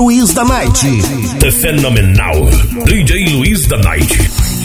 Luiz da Night. The Fenomenal DJ Luiz da Night.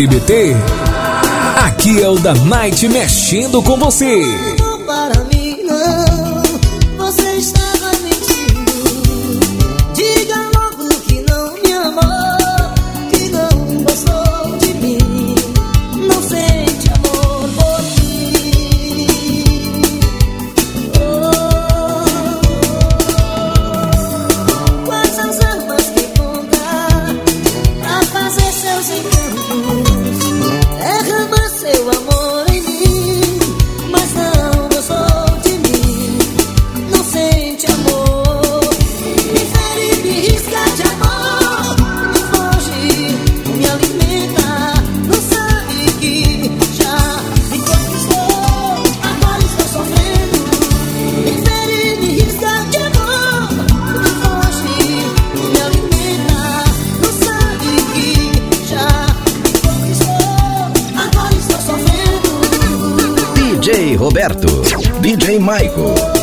TBT? Aqui é o da Night mexendo com você. Roberto, DJ Maico.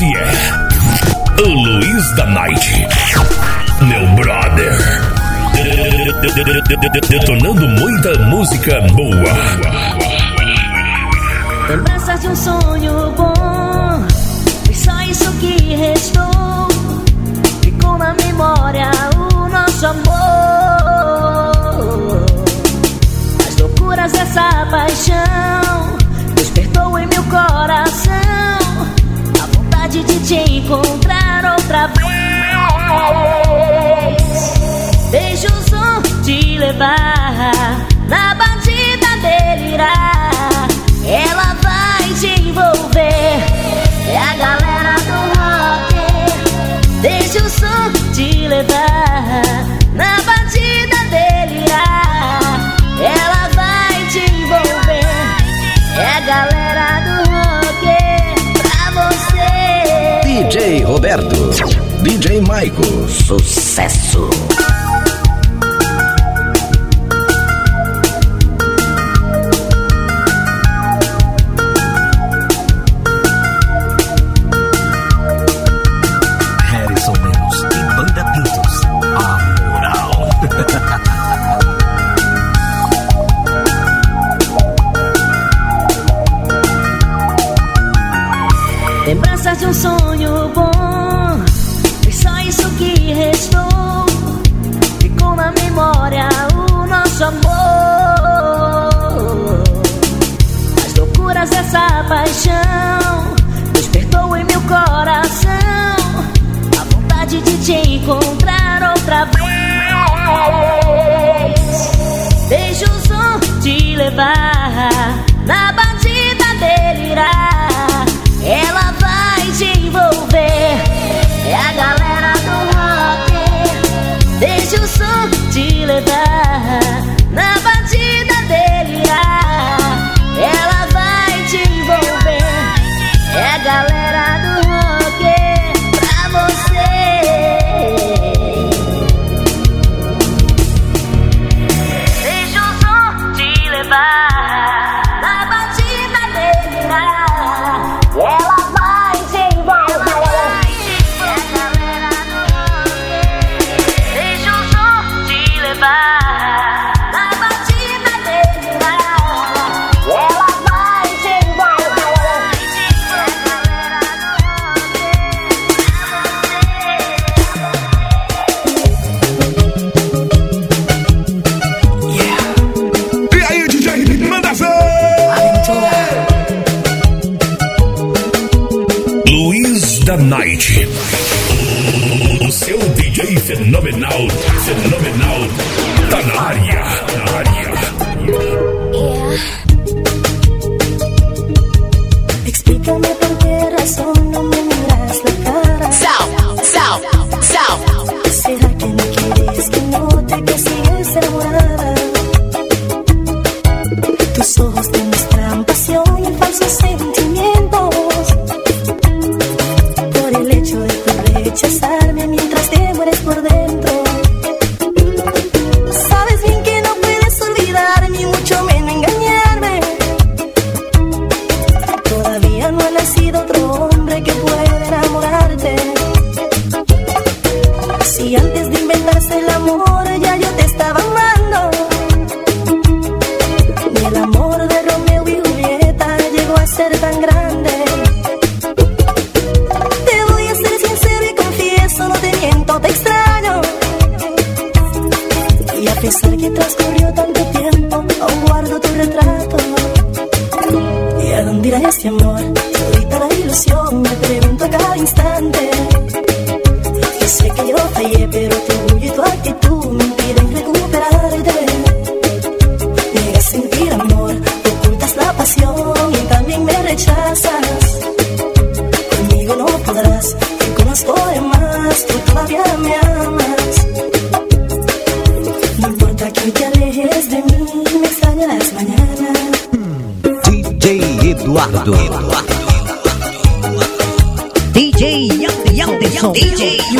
Esse é o Luiz da Night, meu brother. Detonando muita música boa. Lembranças de um sonho bom, foi só isso que restou. Ficou na memória nosso amor. As loucuras dessa paixão despertou em meu coração de te encontrar outra vez. Deixa o som te levar na batida delirar. Ela vai te envolver. É a galera do rock. Deixa o som te levar Roberto, DJ Maico, sucesso.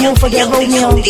reunión, fue de reunión.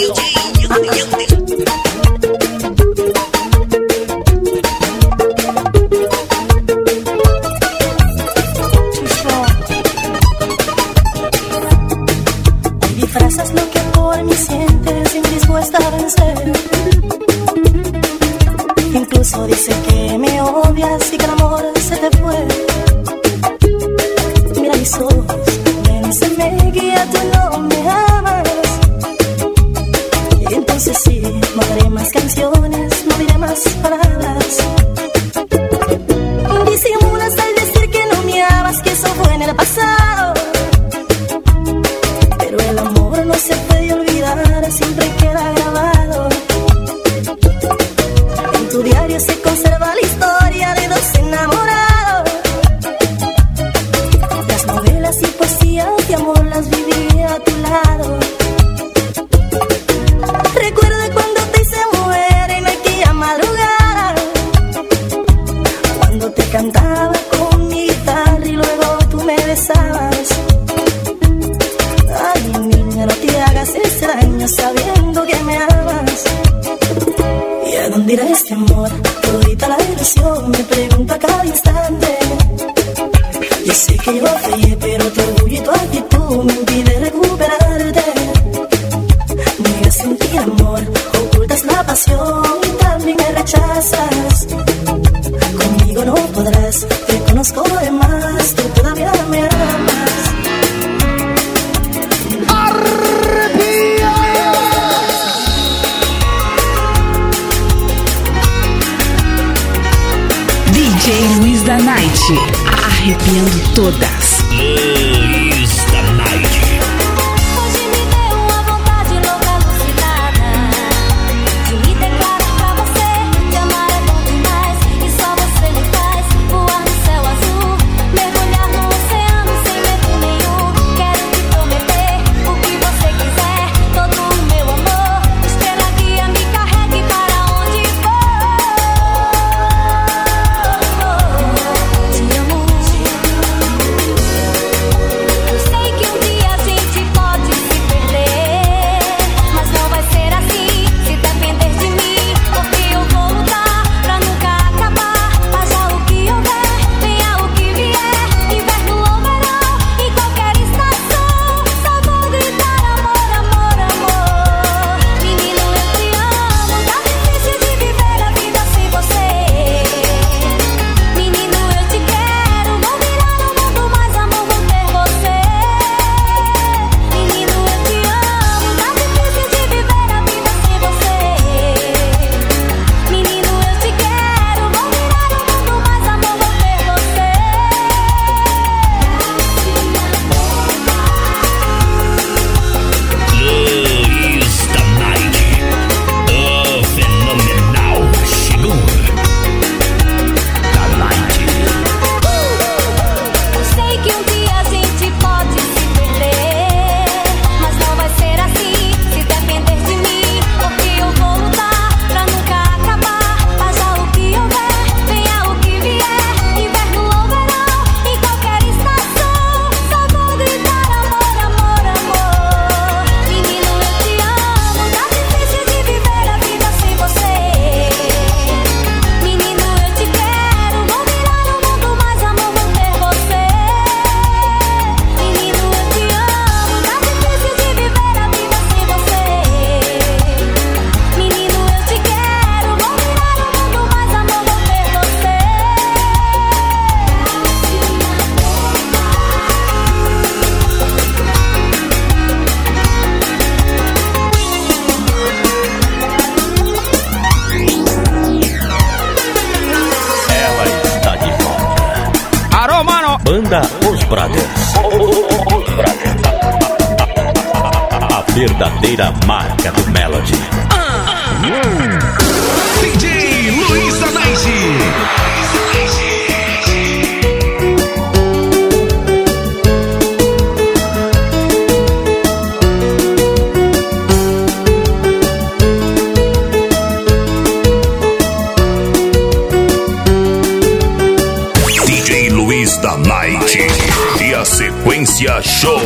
e a sequência show.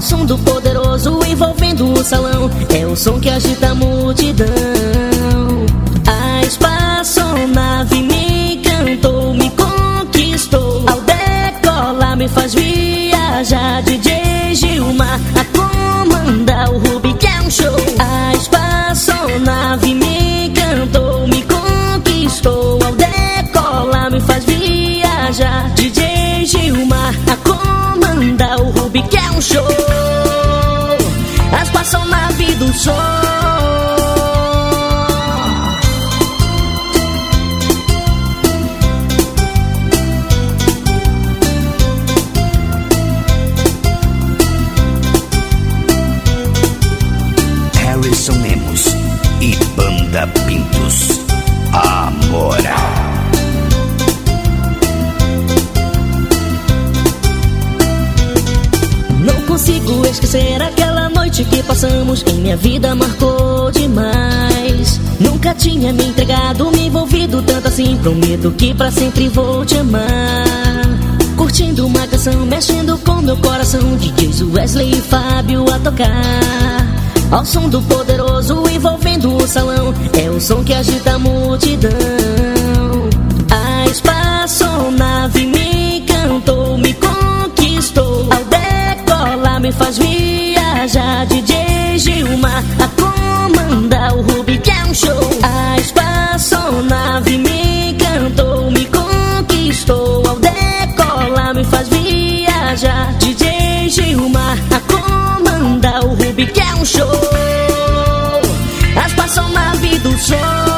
Som do poderoso envolvendo o salão. É o som que agita a música noite que passamos em minha vida marcou demais. Nunca tinha me entregado, me envolvido tanto assim. Prometo que para sempre vou te amar. Curtindo uma canção, mexendo com meu coração. De Deus, Wesley e Fábio a tocar. Ao som do poderoso envolvendo o salão. É o som que agita a multidão. A espaçonave me encantou, me conquistou. Ao decolar, me faz via viaja DJ Gilmar a comandar o Rubik é um Show. A espaçonave me encantou, me conquistou. Ao decolar me faz viajar. DJ Gilmar a comandar o Rubik é um Show. A espaçonave do sol.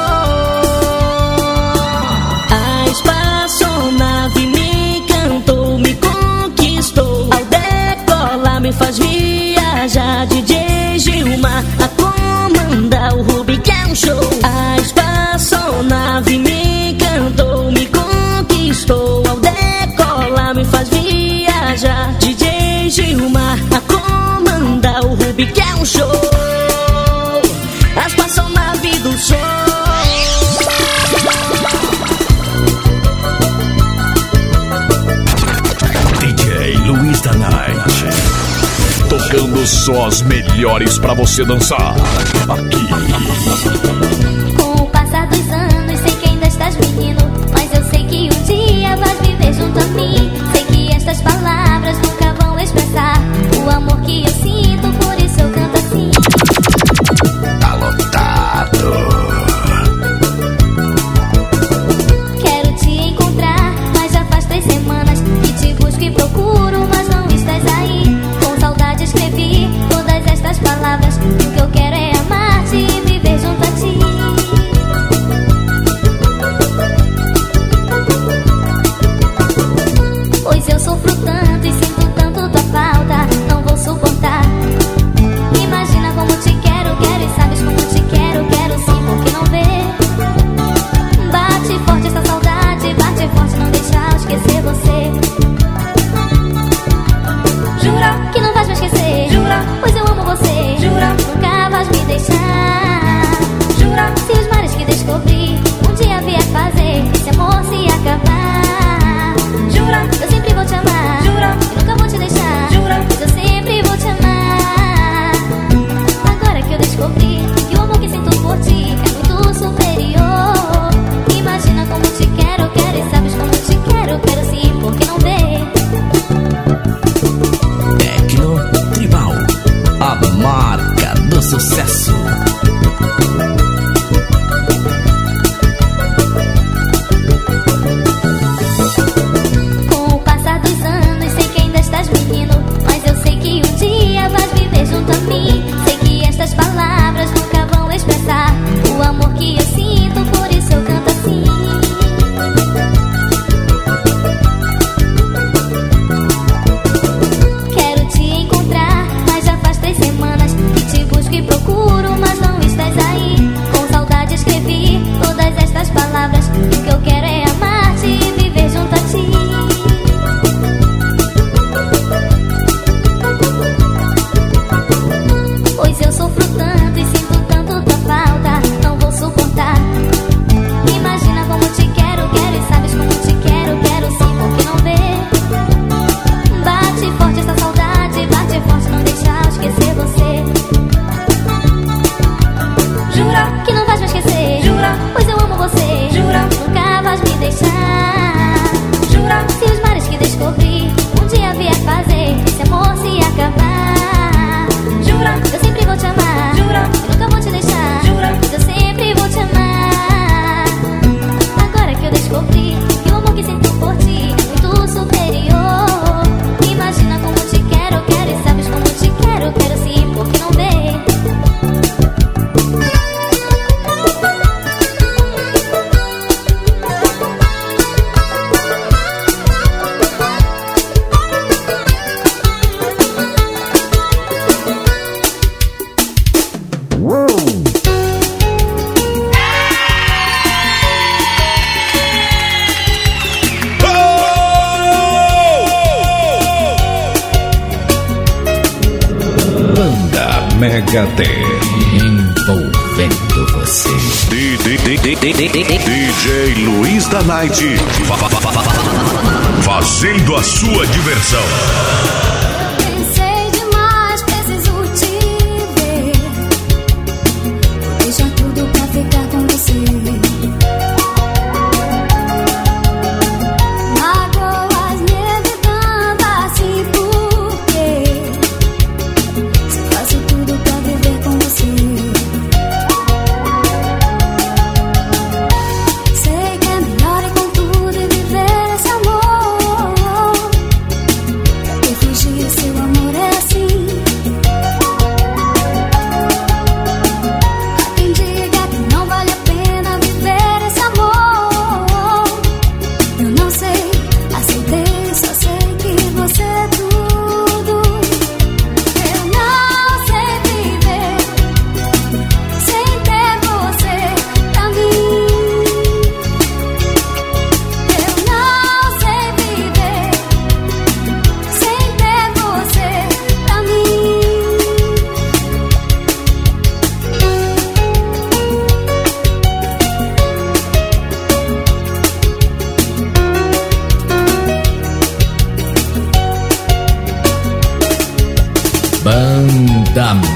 tocando só as melhores para você dançar. Aqui. Megaten. Envolvendo você. DJ Luiz da Night. Fazendo a sua diversão.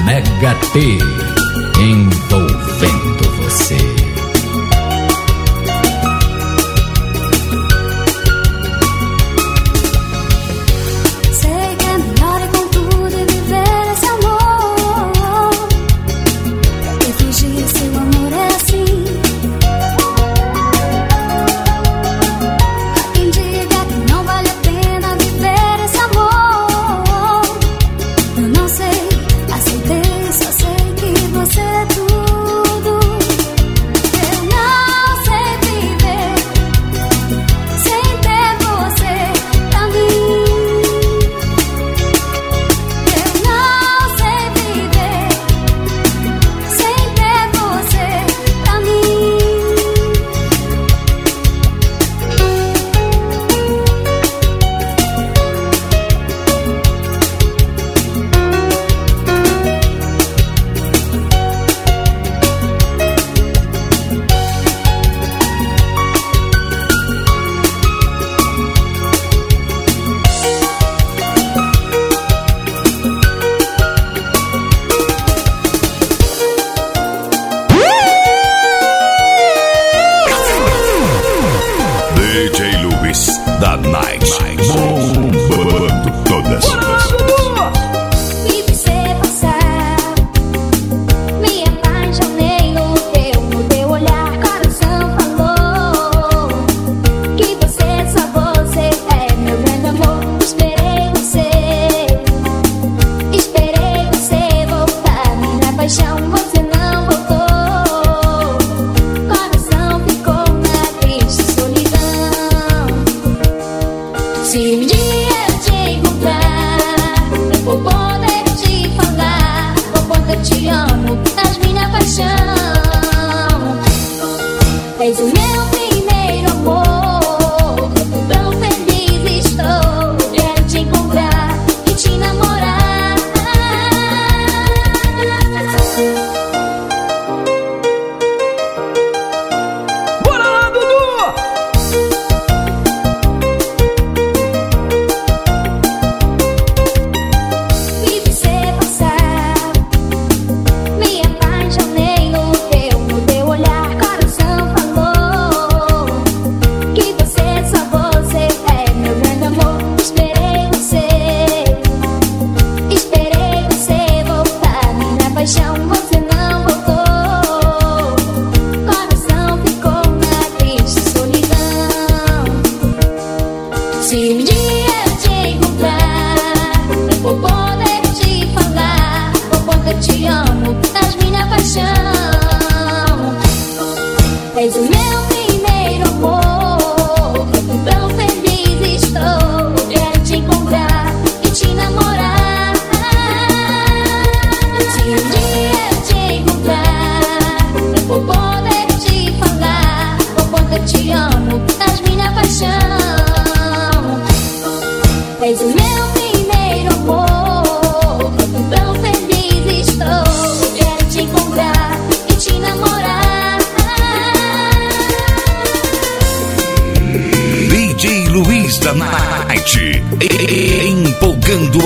Mega T. Em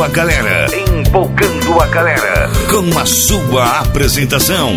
a galera. Empolgando a galera. Com a sua apresentação.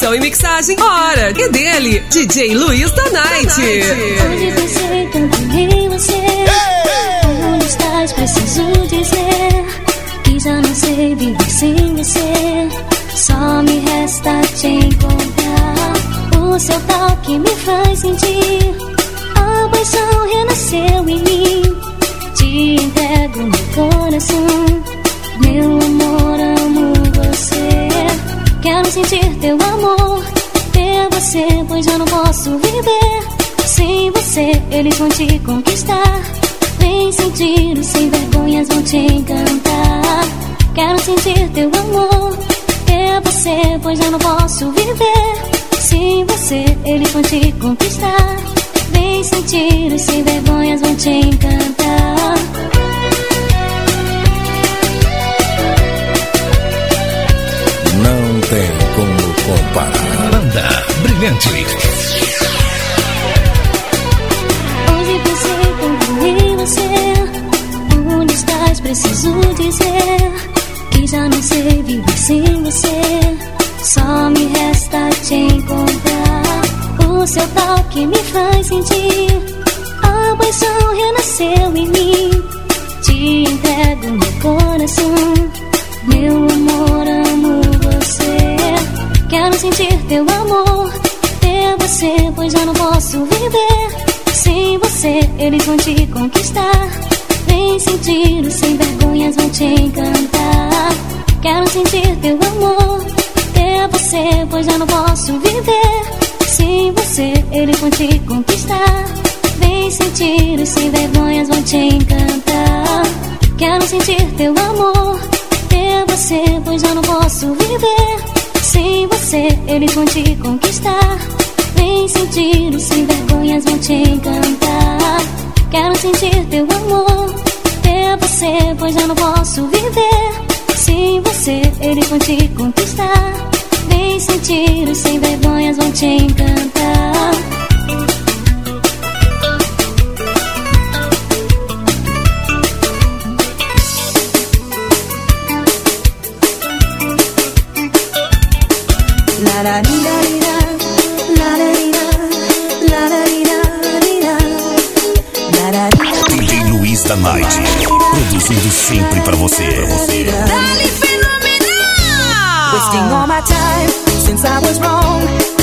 Produção e mixagem, hora. E dele, DJ Luiz da Night. Onde você encontrei você? Onde estás? Preciso dizer que já não sei viver sem você. Só me resta te encontrar. O seu toque me faz sentir. A paixão renasceu em mim. Te entrego meu coração, meu sentir teu amor ter você, pois eu não posso viver sem você. Eles vão te conquistar. Vem sentir, os sem vergonhas vão te encantar. Quero sentir teu amor ter você, pois eu não posso viver sem você. Eles vão te conquistar. Vem sentir, os sem vergonhas vão te encantar. brilhante. Hoje pensei em você. É, Onde estás? Preciso dizer que já não sei viver sem você. Só me resta te encontrar. O seu toque me faz sentir. A paixão renasceu em mim. Te entrego meu coração. Meu amor, amo você. Quero sentir teu amor já não posso viver sem você. Eles vão te conquistar. Vem sentir sem vergonhas vão te encantar. Quero sentir teu amor, ter você, pois já não posso viver sem você. Eles vão te conquistar. Vem sentir sem vergonhas vão te encantar. Quero sentir teu amor, ter você, pois já não posso viver sem você. Eles vão te conquistar. Vem sentir, os sem vergonhas vão te encantar. Quero sentir teu amor, ter você, pois já não posso viver. Sem você, eles vão te conquistar. Vem sentir, os sem vergonhas vão te encantar. La Da Night. Produzindo sempre pra você. Pra você. Wasting all my time since I was wrong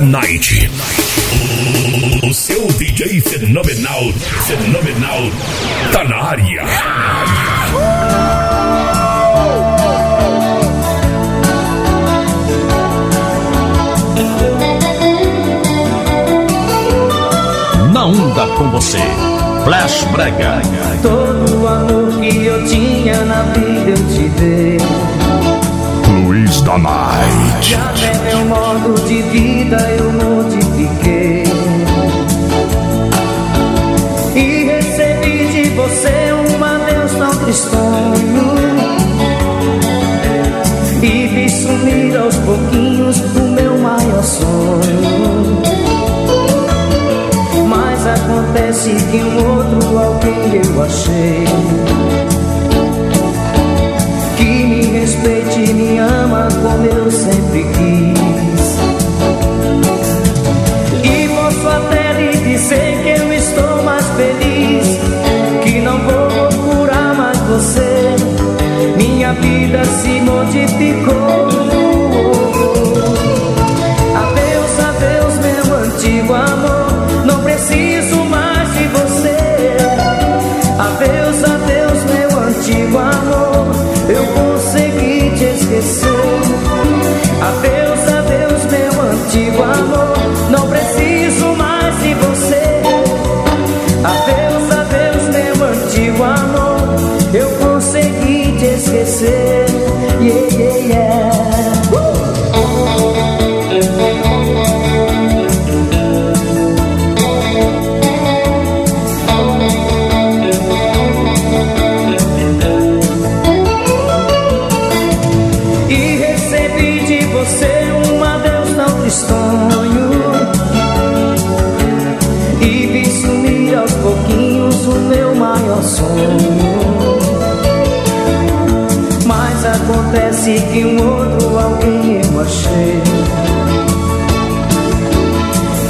Night. O seu DJ fenomenal, fenomenal, tá na área. Na onda com você, Flash Brega. Todo o amor que eu tinha na vida eu te dei. Luiz da Night. Até meu modo de vida eu modifiquei. E recebi de você um adeus tão tristonho. E vi sumir aos pouquinhos o meu maior sonho. Mas acontece que um outro alguém eu achei respeite e me ama como eu sempre quis. E posso até lhe dizer que eu estou mais feliz Que não vou procurar mais você. Minha vida se modificou esquecer. Adeus, adeus, meu antigo amor. Não maior sonho. Mas acontece que um outro alguém eu achei.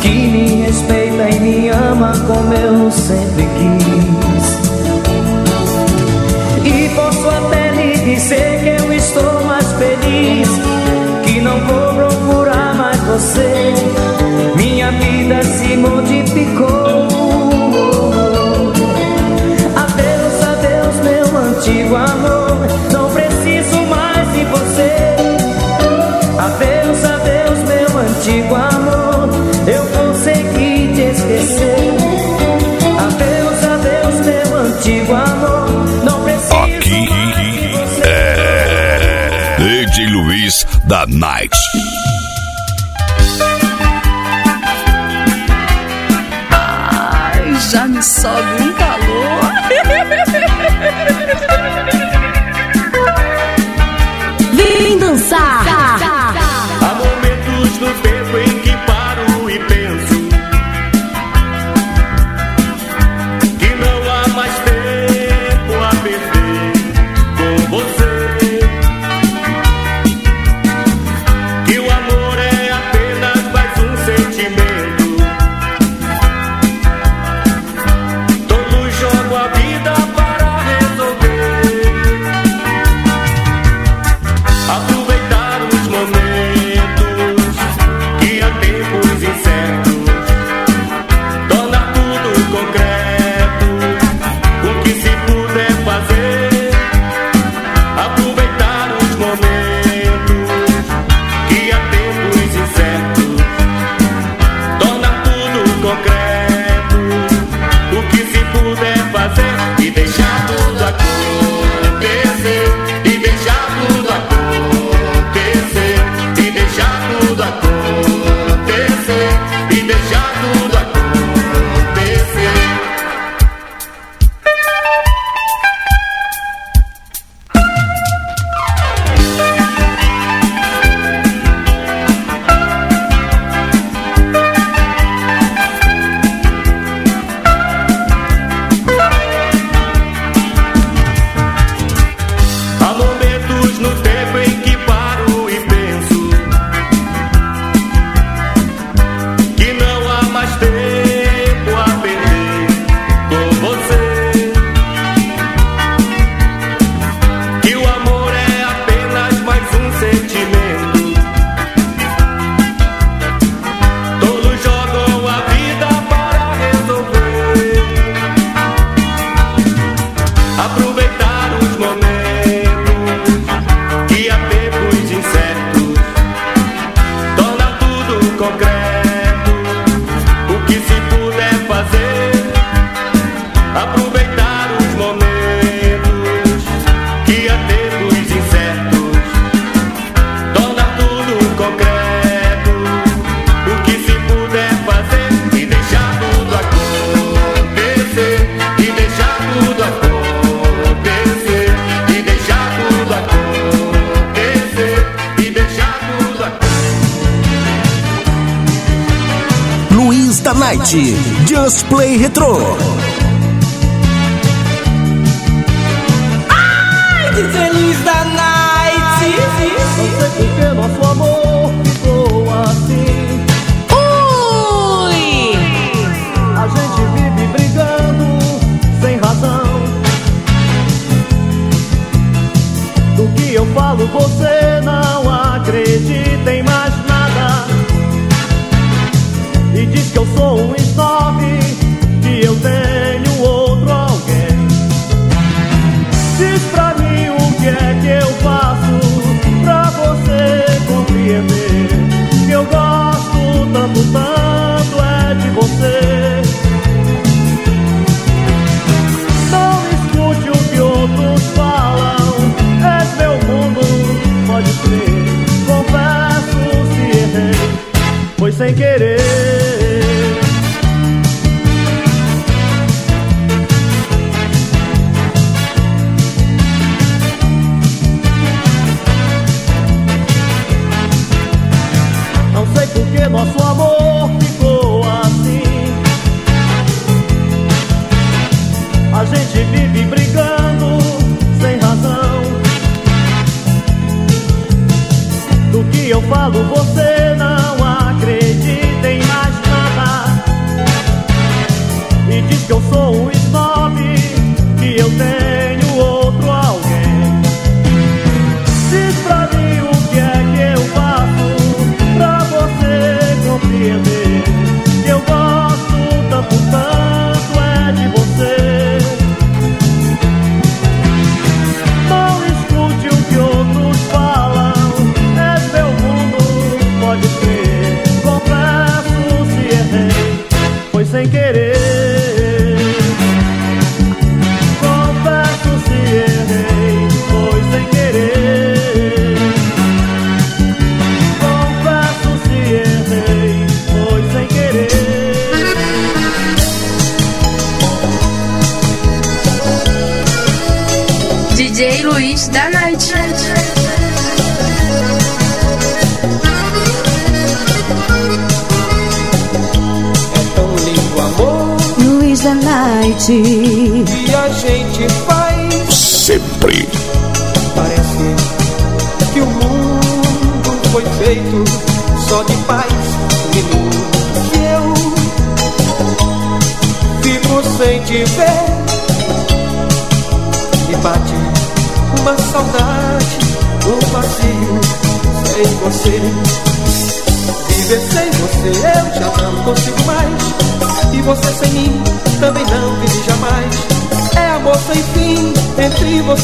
Que me respeita e me ama como eu sempre. Nights.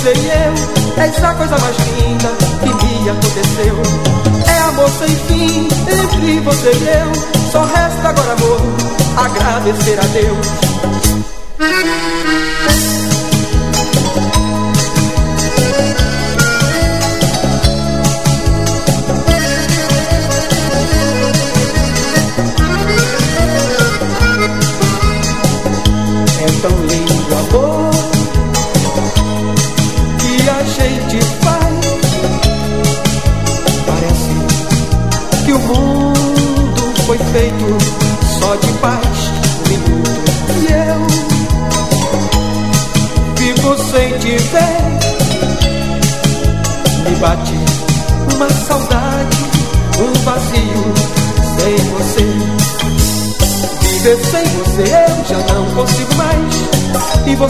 É eu. És a coisa mais linda que me aconteceu. É amor sem fim entre você e eu. Só resta agora, amor, agradecer a Deus.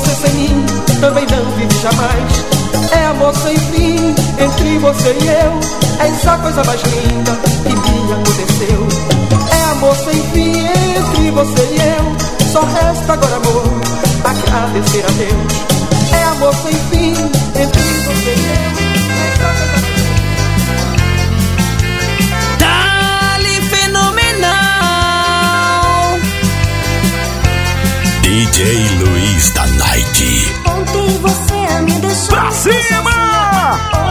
você sem mim também não vive jamais. É amor sem fim entre você e eu. É essa coisa mais linda que me aconteceu. É amor sem fim entre você e eu. Só resta agora amor, agradecer a Deus. É amor sem fim entre você e eu. É coisa mais DJ Luiz da Night. Ontem você me deixou. Pra cima!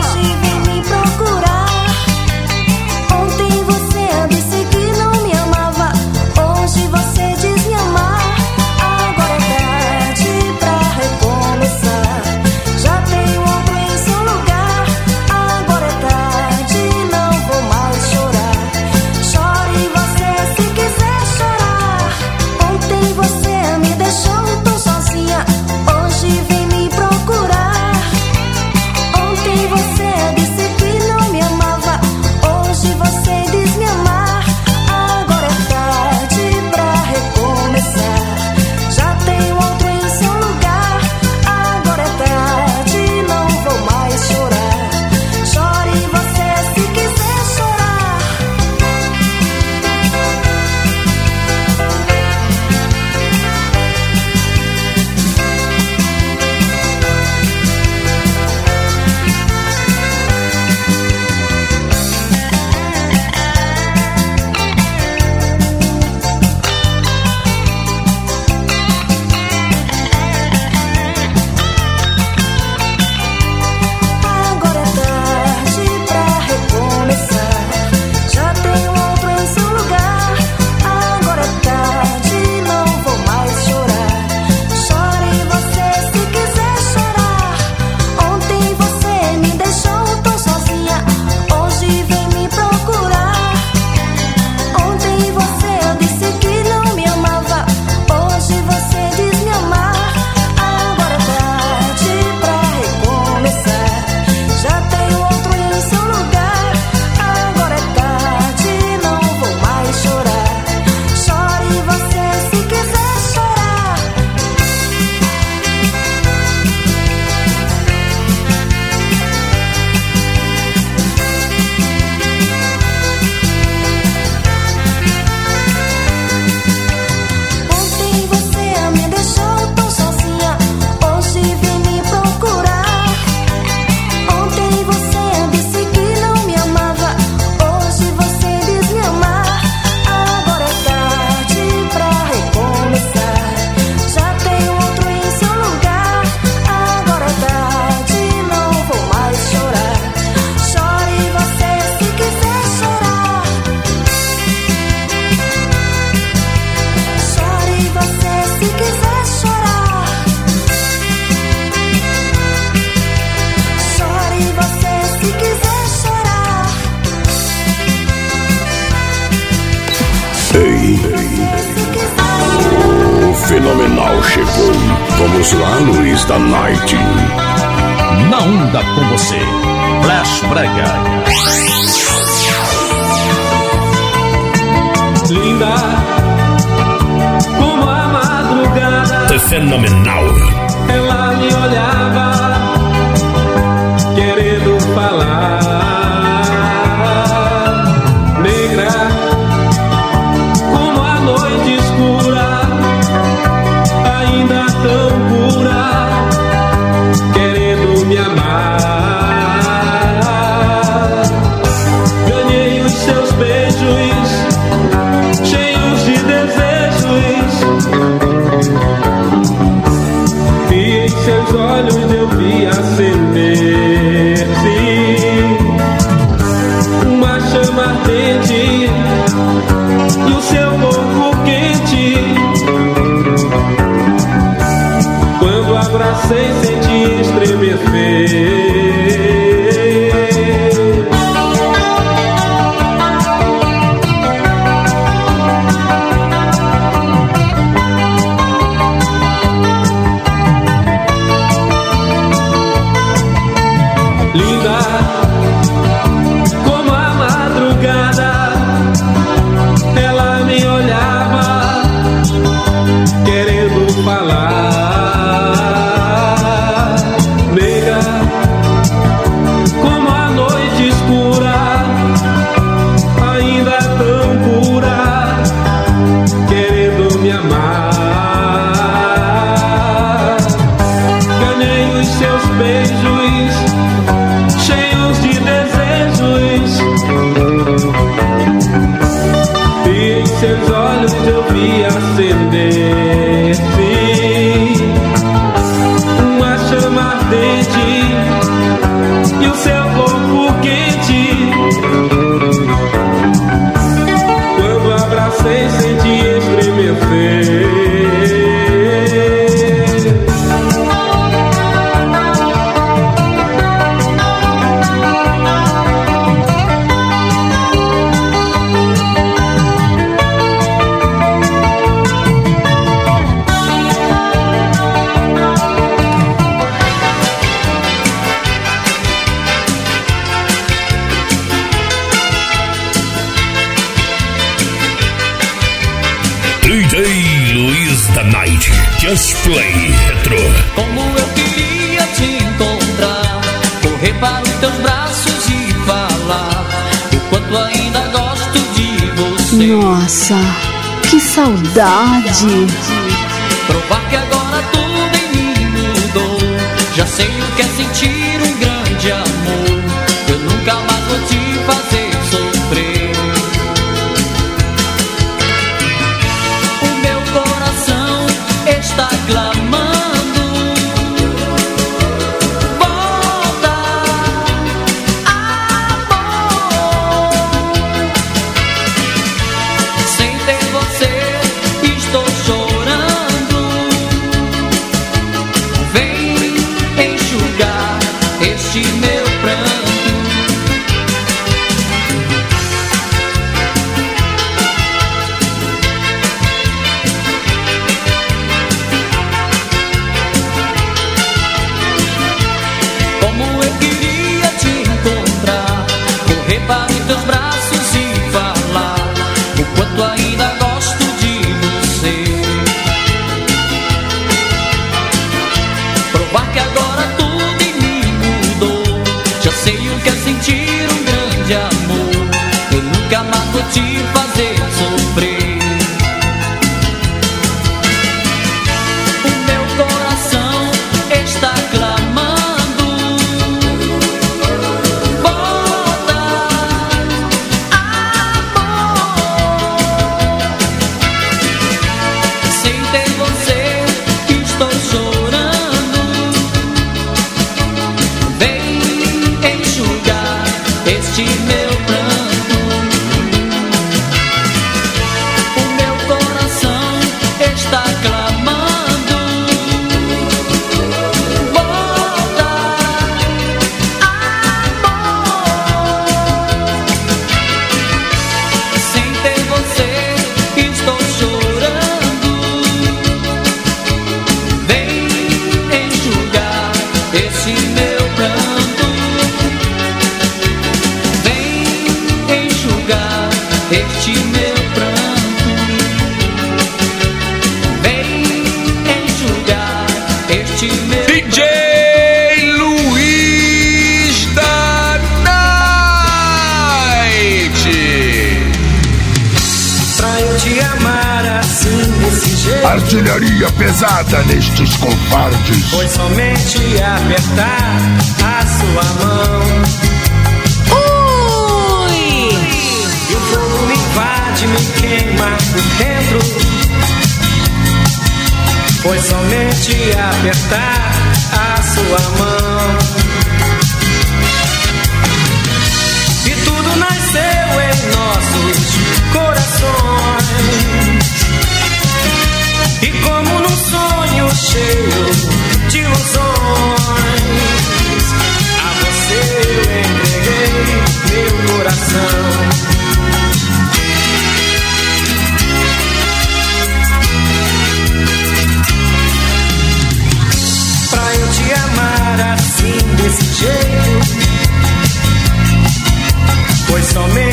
Tarde.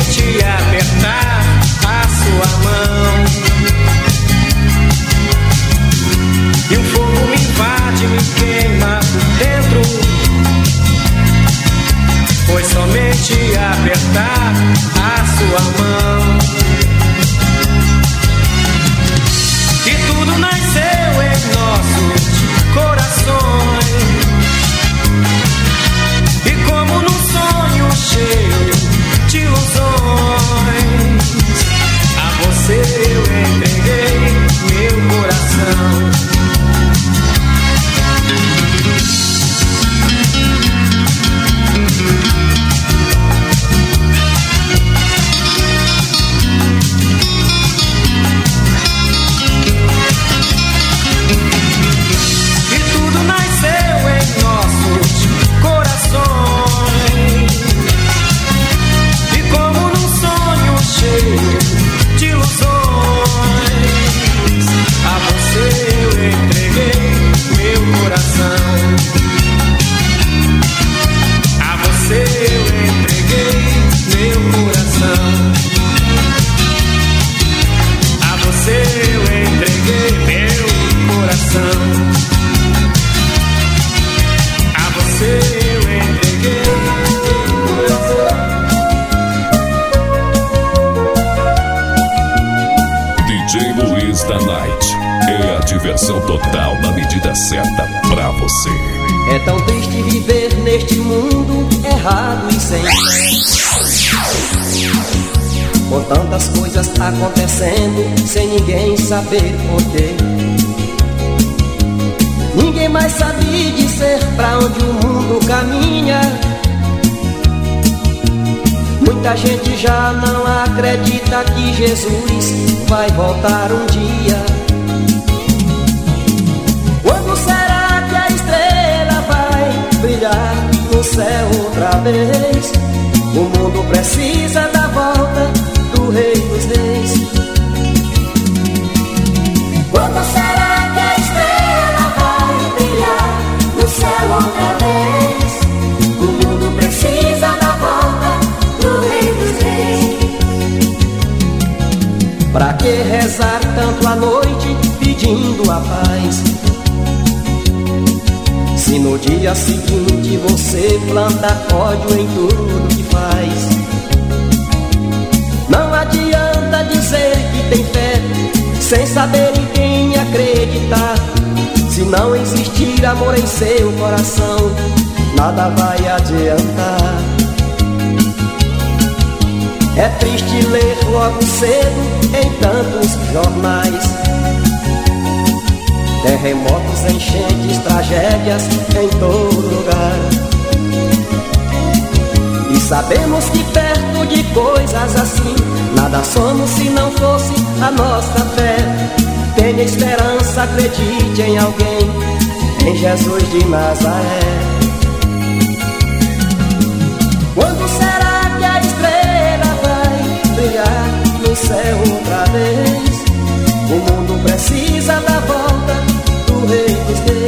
Somente apertar a sua mão. E um fogo me invade, me queima por dentro. Foi somente apertar a sua mão. Acontecendo sem ninguém saber porquê. Ninguém mais sabe dizer pra onde o mundo caminha. Muita gente já não acredita que Jesus vai voltar um dia. Quando será que a estrela vai brilhar no céu outra vez? O mundo precisa da pedindo a paz? Se no dia seguinte você planta ódio em tudo que faz. Não adianta dizer que tem fé, sem saber em quem acreditar. Se não existir amor em seu coração, nada vai adiantar. É triste ler logo cedo em tantos jornais. Terremotos, enchentes, tragédias em todo lugar. E sabemos que perto de coisas assim, nada somos se não fosse a nossa fé. Tenha esperança, acredite em alguém, em Jesus de Nazaré. Quando será que a estrela vai brilhar no céu outra vez? O mundo precisa da volta do Rei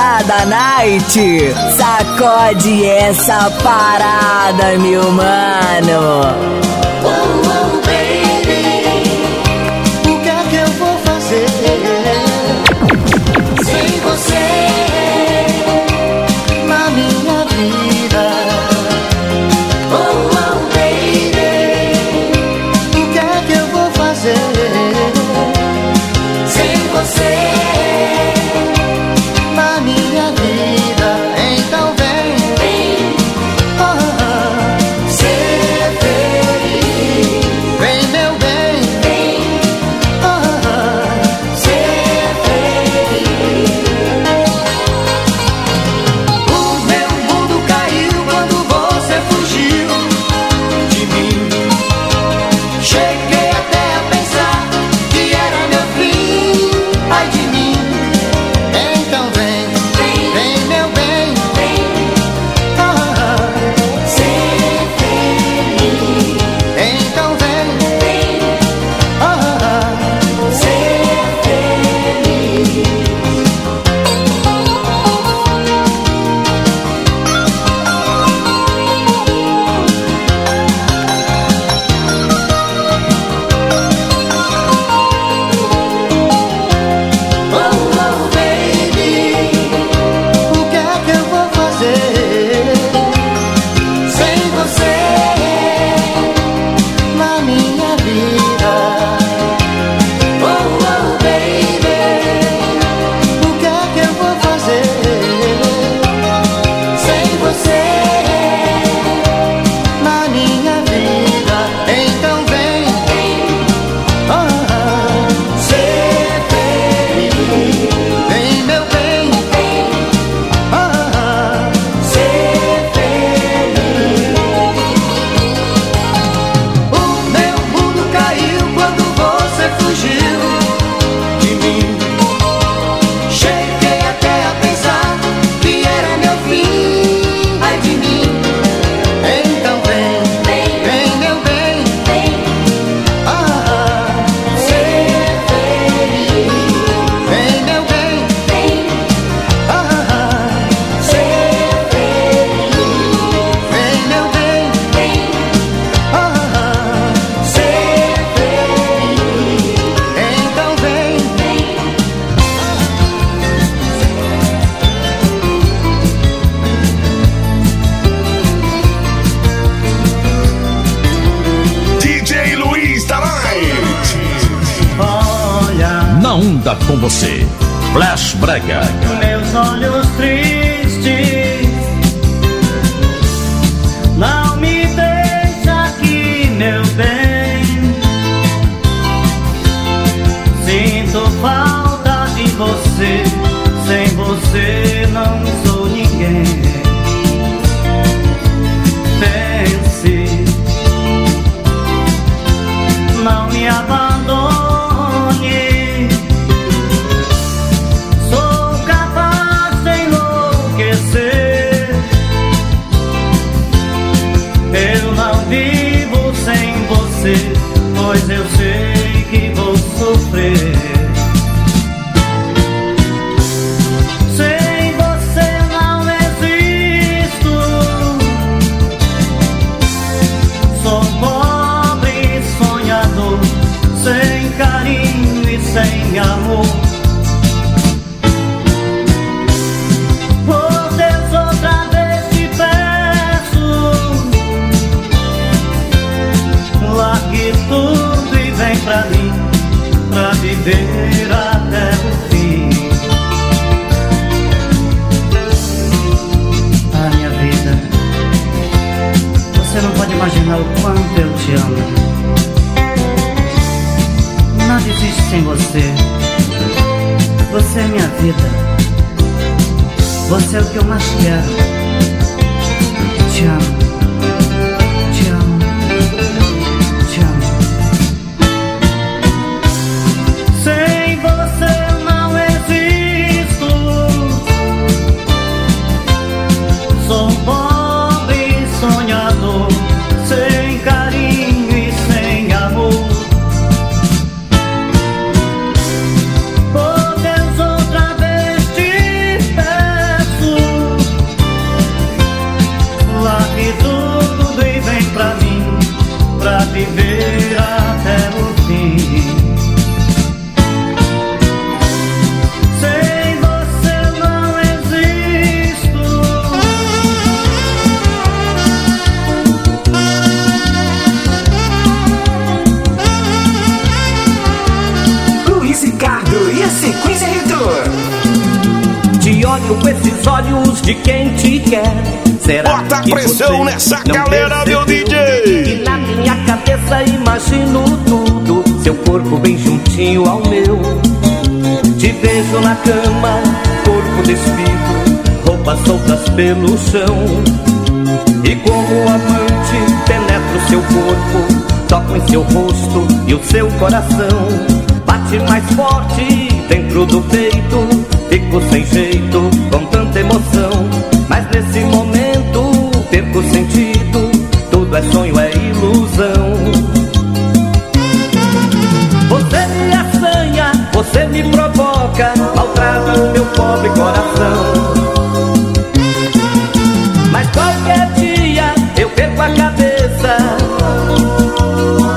Balada Night. Sacode essa parada, meu mano. na onda com você. Flash Brega. Meus olhos tristes imagina o quanto eu te amo. Não existe sem você. Você é minha vida. Você é o que eu mais quero. Te amo. De quem te quer. Será Bota que pressão nessa galera, meu DJ. Que na minha cabeça imagino tudo, seu corpo bem juntinho ao meu. Te vejo na cama, corpo despido, roupas soltas pelo chão. E como amante, penetro seu corpo, toco em seu rosto e o seu coração. Bate mais forte dentro do peito, fico sem jeito, com tanta emoção. Mas nesse momento, perco o sentido, tudo é sonho, é ilusão. Você me assanha, você me provoca, maltrata o meu pobre coração. Mas qualquer dia eu perco a cabeça.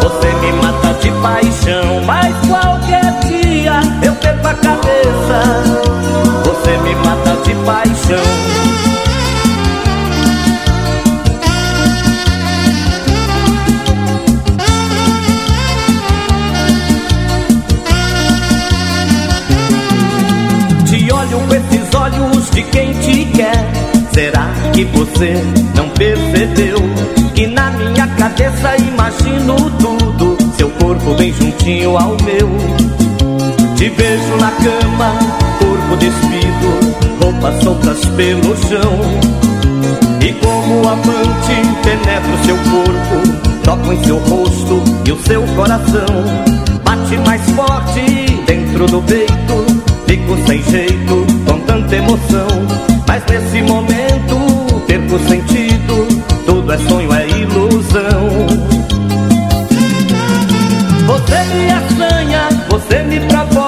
Você me mata de paixão. Mas qualquer dia eu perco a cabeça. Você me mata paixão. Te olho com esses olhos de quem te quer. Será que você não percebeu que na minha cabeça imagino tudo? Seu corpo bem juntinho ao meu. Te vejo na cama, corpo despido, roupas soltas pelo chão. E como amante, penetro seu corpo, toco em seu rosto e o seu coração. Bate mais forte dentro do peito, fico sem jeito, com tanta emoção. Mas nesse momento, perco sentido, tudo é sonho, é ilusão. Você me assanha, você me provoca,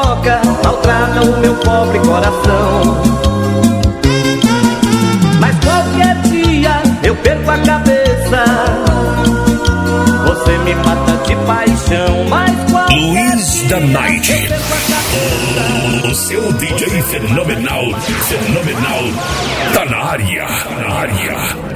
maltrata o meu pobre coração. Mas qualquer dia eu perco a cabeça. Você me mata de paixão, mas qualquer Luiz da Night. O seu DJ fenomenal, fenomenal, tá na área, na área.